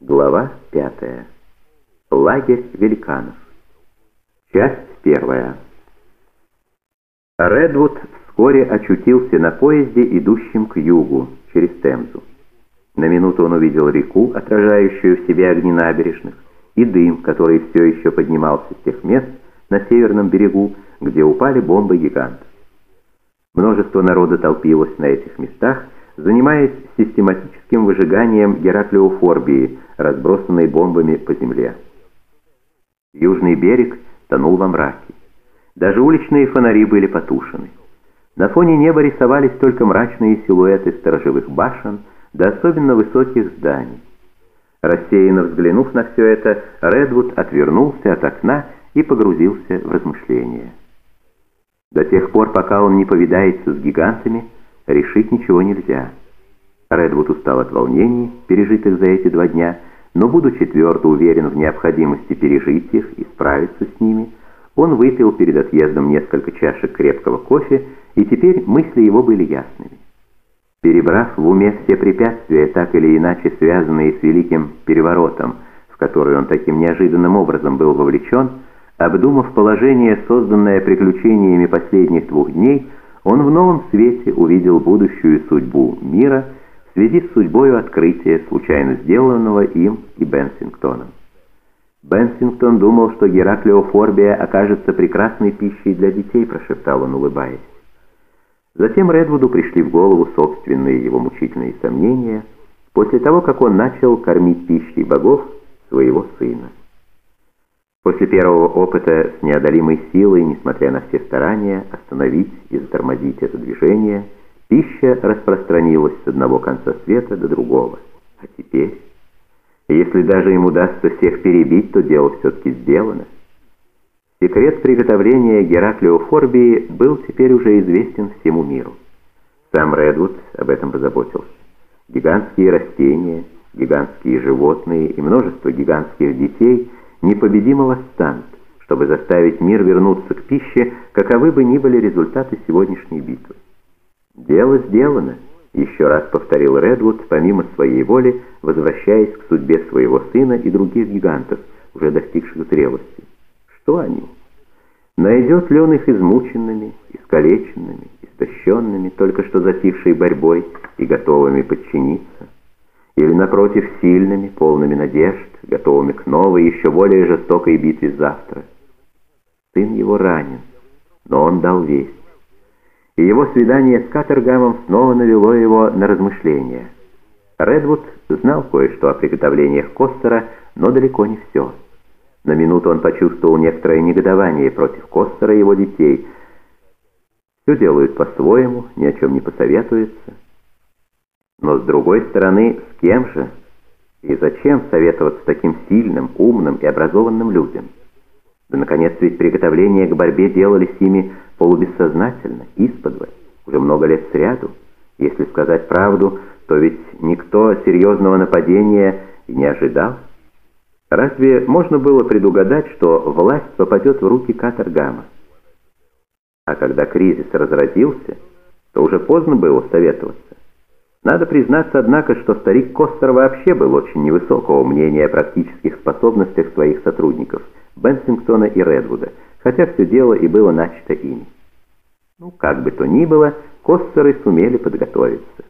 Глава пятая. Лагерь великанов. Часть первая. Редвуд вскоре очутился на поезде, идущем к югу, через Темзу. На минуту он увидел реку, отражающую в себе огни набережных, и дым, который все еще поднимался с тех мест на северном берегу, где упали бомбы гигантов. Множество народа толпилось на этих местах, занимаясь систематическим выжиганием гераклеофорбии, разбросанной бомбами по земле. Южный берег тонул во мраке. Даже уличные фонари были потушены. На фоне неба рисовались только мрачные силуэты сторожевых башен до особенно высоких зданий. Рассеянно взглянув на все это, Редвуд отвернулся от окна и погрузился в размышления. До тех пор, пока он не повидается с гигантами, решить ничего нельзя. Редвуд устал от волнений, пережитых за эти два дня, но, будучи твердо уверен в необходимости пережить их и справиться с ними, он выпил перед отъездом несколько чашек крепкого кофе, и теперь мысли его были ясными. Перебрав в уме все препятствия, так или иначе связанные с великим переворотом, в который он таким неожиданным образом был вовлечен, обдумав положение, созданное приключениями последних двух дней, он в новом свете увидел будущую судьбу мира в связи с судьбой открытия, случайно сделанного им и Бенсингтоном. Бенсингтон думал, что Гераклеофорбия окажется прекрасной пищей для детей, прошептал он, улыбаясь. Затем Редвуду пришли в голову собственные его мучительные сомнения после того, как он начал кормить пищей богов своего сына. После первого опыта с неодолимой силой, несмотря на все старания остановить и затормозить это движение, пища распространилась с одного конца света до другого. А теперь, если даже им удастся всех перебить, то дело все-таки сделано. Секрет приготовления Гераклеофорбии был теперь уже известен всему миру. Сам Редвуд об этом позаботился. Гигантские растения, гигантские животные и множество гигантских детей – непобедимо восстанут, чтобы заставить мир вернуться к пище, каковы бы ни были результаты сегодняшней битвы. «Дело сделано», — еще раз повторил Редвуд, помимо своей воли, возвращаясь к судьбе своего сына и других гигантов, уже достигших зрелости. Что они? Найдет ли он их измученными, искалеченными, истощенными, только что затихшей борьбой и готовыми подчиниться? или, напротив, сильными, полными надежд, готовыми к новой, еще более жестокой битве завтра. Сын его ранен, но он дал весть. И его свидание с Катергамом снова навело его на размышления. Редвуд знал кое-что о приготовлениях Костера, но далеко не все. На минуту он почувствовал некоторое негодование против Костера и его детей. Все делают по-своему, ни о чем не посоветуются. Но с другой стороны, с кем же и зачем советоваться таким сильным, умным и образованным людям? Да, наконец, ведь приготовления к борьбе делались ими полубессознательно, исподволь, уже много лет сряду. Если сказать правду, то ведь никто серьезного нападения не ожидал. Разве можно было предугадать, что власть попадет в руки Катергама? А когда кризис разразился, то уже поздно было советоваться. Надо признаться, однако, что старик Костер вообще был очень невысокого мнения о практических способностях своих сотрудников, Бенсингтона и Редвуда, хотя все дело и было начато ими. Ну, как бы то ни было, Костеры сумели подготовиться.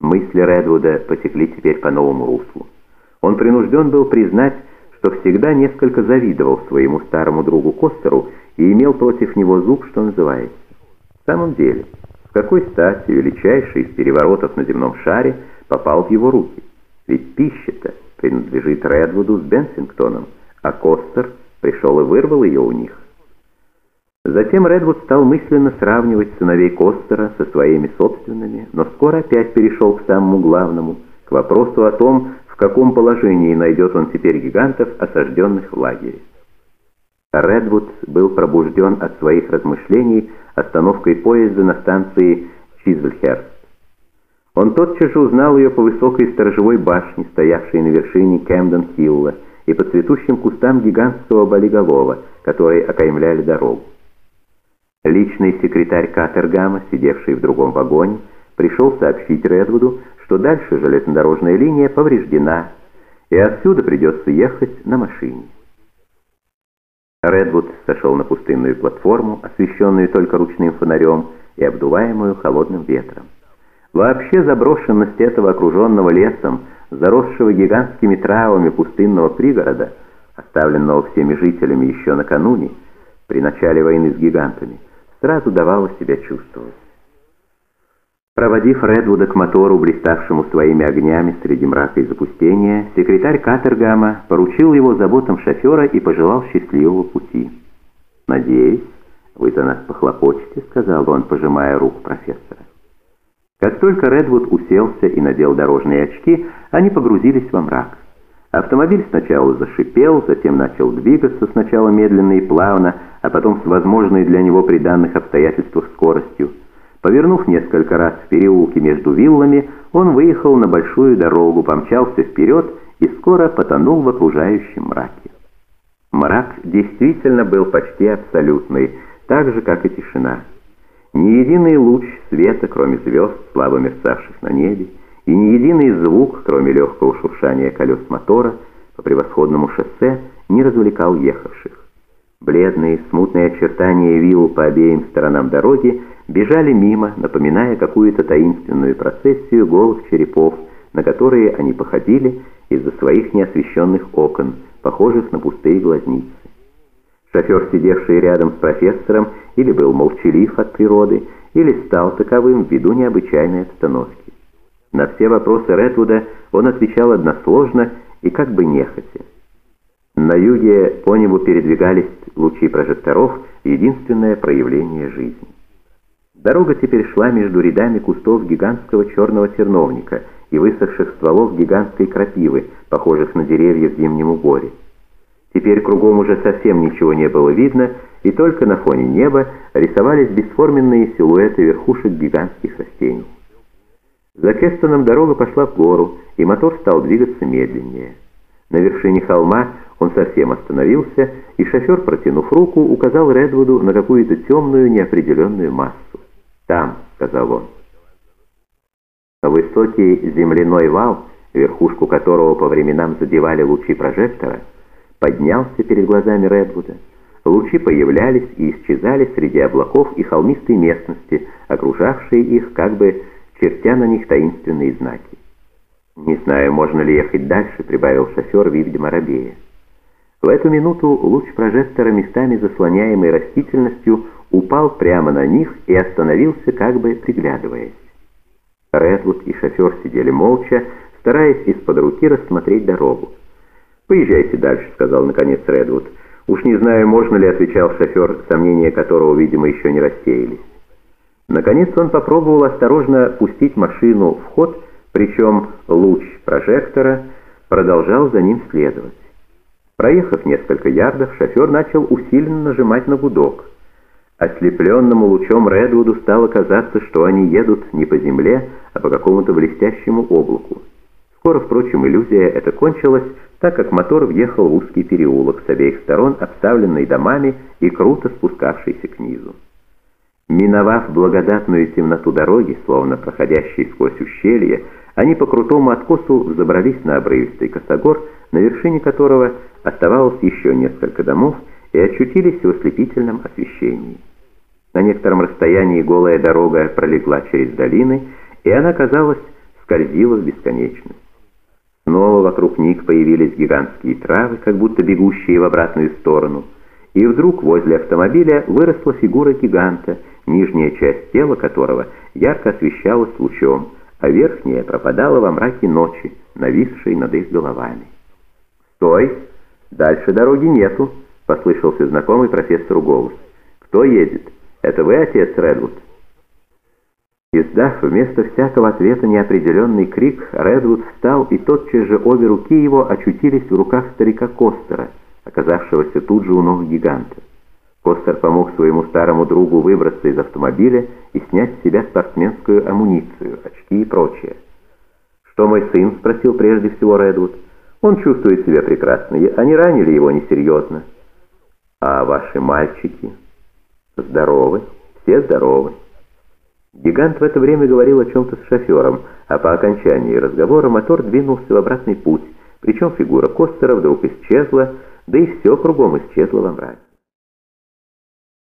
Мысли Редвуда потекли теперь по новому руслу. Он принужден был признать, что всегда несколько завидовал своему старому другу Костеру и имел против него зуб, что называется. В самом деле... С какой стати величайший из переворотов на земном шаре попал в его руки? Ведь пища-то принадлежит Редвуду с Бенсингтоном, а Костер пришел и вырвал ее у них. Затем Редвуд стал мысленно сравнивать сыновей Костера со своими собственными, но скоро опять перешел к самому главному, к вопросу о том, в каком положении найдет он теперь гигантов, осажденных в лагере. Редвуд был пробужден от своих размышлений остановкой поезда на станции Чизельхерст. Он тотчас же узнал ее по высокой сторожевой башне, стоявшей на вершине Кэмден-Хилла, и по цветущим кустам гигантского болиголова, которые окаймляли дорогу. Личный секретарь Катергама, сидевший в другом вагоне, пришел сообщить Редвуду, что дальше железнодорожная линия повреждена, и отсюда придется ехать на машине. Редвуд сошел на пустынную платформу, освещенную только ручным фонарем и обдуваемую холодным ветром. Вообще заброшенность этого окруженного лесом, заросшего гигантскими травами пустынного пригорода, оставленного всеми жителями еще накануне, при начале войны с гигантами, сразу давала себя чувствовать. Проводив Редвуда к мотору, блиставшему своими огнями среди мрака и запустения, секретарь Катергама поручил его заботам шофера и пожелал счастливого пути. «Надеюсь, вы за нас похлопочете», — сказал он, пожимая руку профессора. Как только Редвуд уселся и надел дорожные очки, они погрузились во мрак. Автомобиль сначала зашипел, затем начал двигаться, сначала медленно и плавно, а потом с возможной для него при данных обстоятельствах скоростью. Повернув несколько раз в переулке между виллами, он выехал на большую дорогу, помчался вперед и скоро потонул в окружающем мраке. Мрак действительно был почти абсолютный, так же, как и тишина. Ни единый луч света, кроме звезд, слабо мерцавших на небе, и ни единый звук, кроме легкого шуршания колес мотора, по превосходному шоссе не развлекал ехавших. Бледные, смутные очертания вилл по обеим сторонам дороги бежали мимо, напоминая какую-то таинственную процессию голых черепов, на которые они походили из-за своих неосвещенных окон, похожих на пустые глазницы. Шофер, сидевший рядом с профессором, или был молчалив от природы, или стал таковым ввиду необычайной обстановки. На все вопросы Редвуда он отвечал односложно и как бы нехотя. На юге по небу передвигались лучи прожекторов, единственное проявление жизни. Дорога теперь шла между рядами кустов гигантского черного терновника и высохших стволов гигантской крапивы, похожих на деревья в зимнем уборе. Теперь кругом уже совсем ничего не было видно, и только на фоне неба рисовались бесформенные силуэты верхушек гигантских растений. За Кестоном дорога пошла в гору, и мотор стал двигаться медленнее. На вершине холма он совсем остановился, и шофер, протянув руку, указал Редвуду на какую-то темную неопределенную массу. «Там», — сказал он. Высокий земляной вал, верхушку которого по временам задевали лучи прожектора, поднялся перед глазами Редвуда. Лучи появлялись и исчезали среди облаков и холмистой местности, окружавшей их, как бы чертя на них таинственные знаки. «Не знаю, можно ли ехать дальше», — прибавил шофер, видимо, робея. В эту минуту луч прожектора, местами заслоняемый растительностью, упал прямо на них и остановился, как бы приглядываясь. Редвуд и шофер сидели молча, стараясь из-под руки рассмотреть дорогу. «Поезжайте дальше», — сказал наконец Редвуд. «Уж не знаю, можно ли», — отвечал шофер, сомнения которого, видимо, еще не рассеялись. Наконец он попробовал осторожно пустить машину в ход, причем луч прожектора продолжал за ним следовать. Проехав несколько ярдов, шофер начал усиленно нажимать на гудок. Ослепленному лучом Редвуду стало казаться, что они едут не по земле, а по какому-то блестящему облаку. Скоро, впрочем, иллюзия эта кончилась, так как мотор въехал в узкий переулок с обеих сторон, обставленный домами и круто спускавшийся к низу. Миновав благодатную темноту дороги, словно проходящей сквозь ущелье, они по крутому откосу забрались на обрывистый косогор, на вершине которого оставалось еще несколько домов, и очутились в ослепительном освещении. На некотором расстоянии голая дорога пролегла через долины, и она, казалось, скользила в бесконечность. Снова вокруг них появились гигантские травы, как будто бегущие в обратную сторону, и вдруг возле автомобиля выросла фигура гиганта, нижняя часть тела которого ярко освещалась лучом, а верхняя пропадала во мраке ночи, нависшей над их головами. «Стой! Дальше дороги нету!» — послышался знакомый профессору голос. «Кто едет? Это вы, отец Редвуд?» Издав вместо всякого ответа неопределенный крик, Редвуд встал, и тотчас же обе руки его очутились в руках старика Костера, оказавшегося тут же у ног гиганта. Костер помог своему старому другу выбраться из автомобиля и снять с себя спортсменскую амуницию, очки и прочее. «Что мой сын?» — спросил прежде всего Редвуд. «Он чувствует себя прекрасно. Они ранили его несерьезно». «А ваши мальчики?» «Здоровы. Все здоровы». Гигант в это время говорил о чем-то с шофером, а по окончании разговора мотор двинулся в обратный путь, Причем фигура Костера вдруг исчезла, да и все кругом исчезло во мраке.